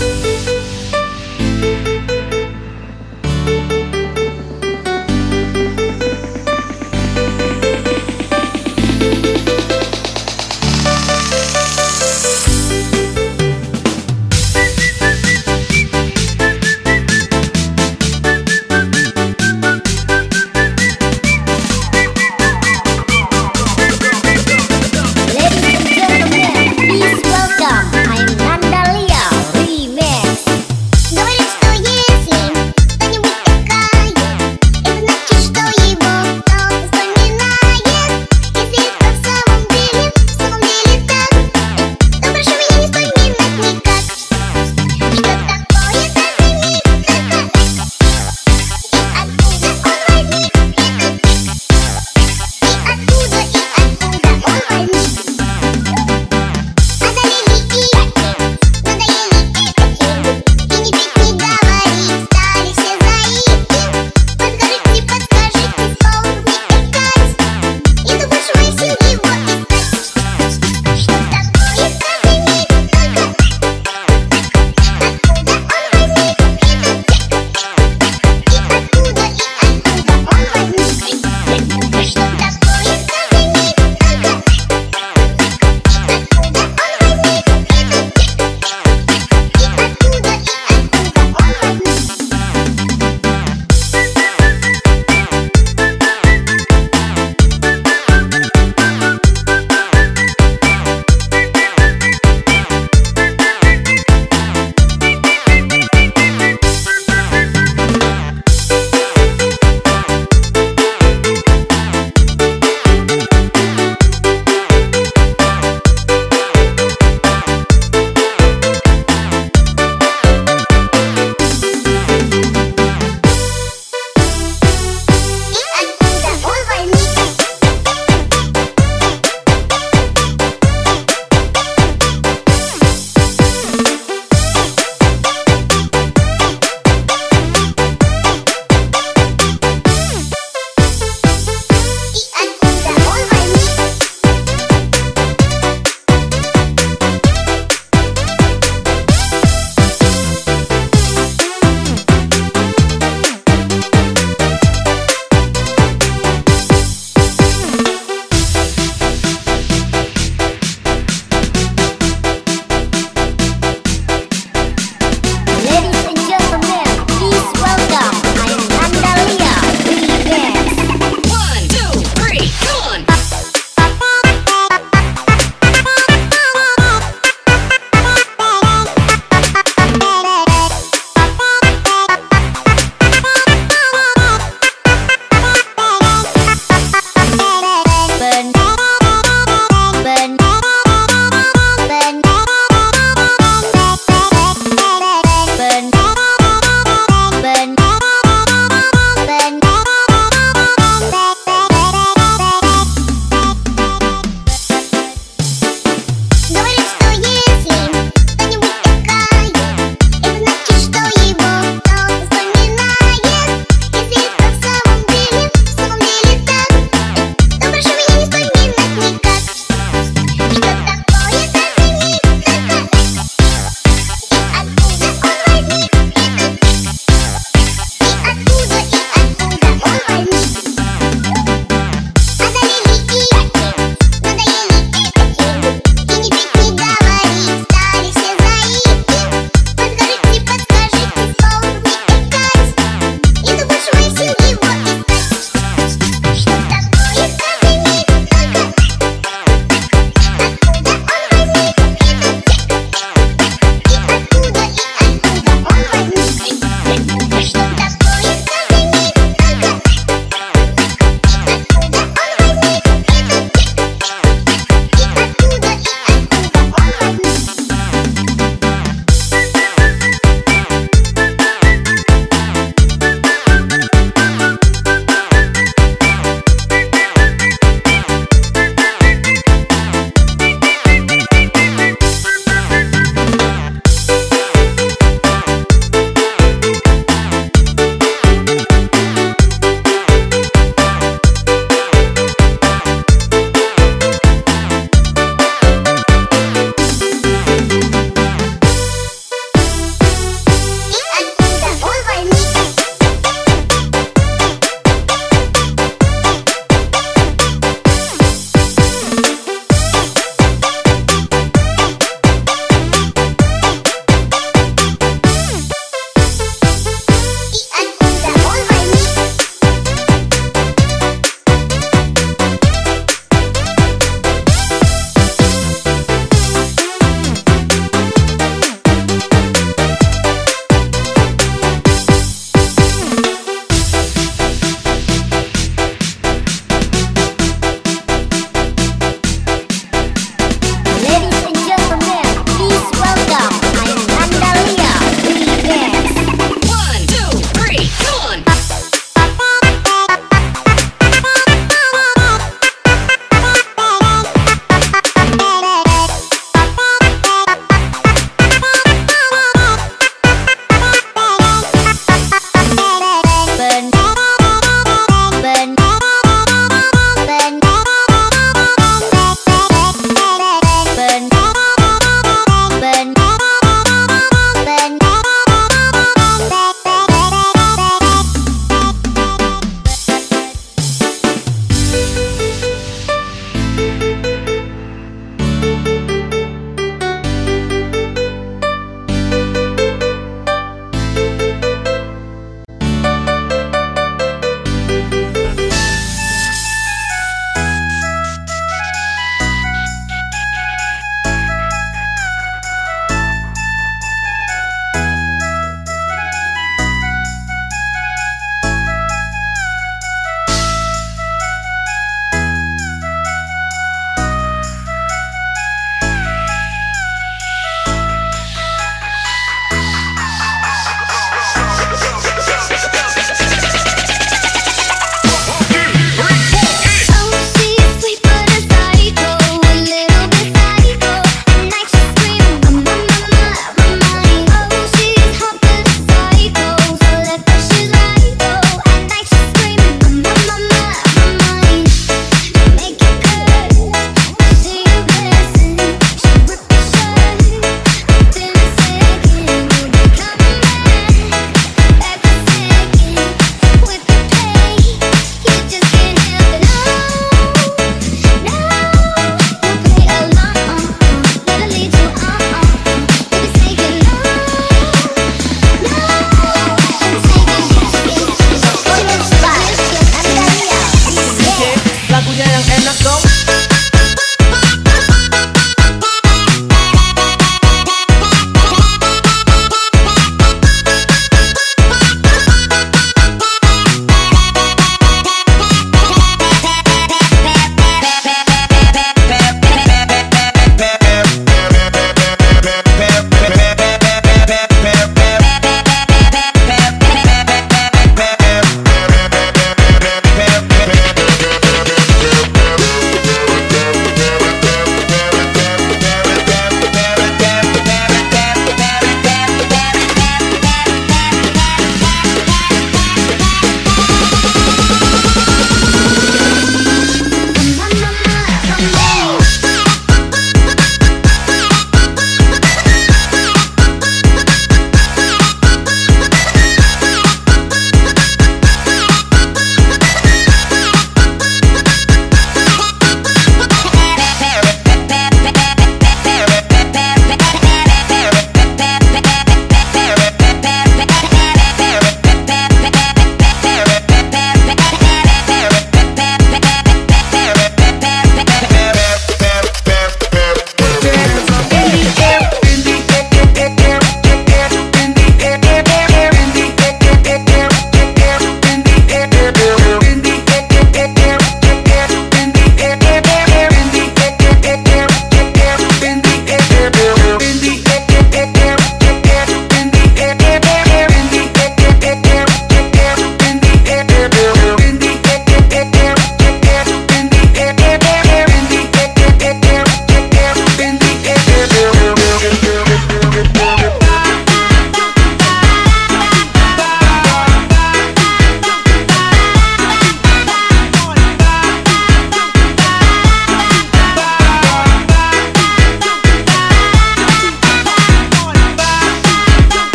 Música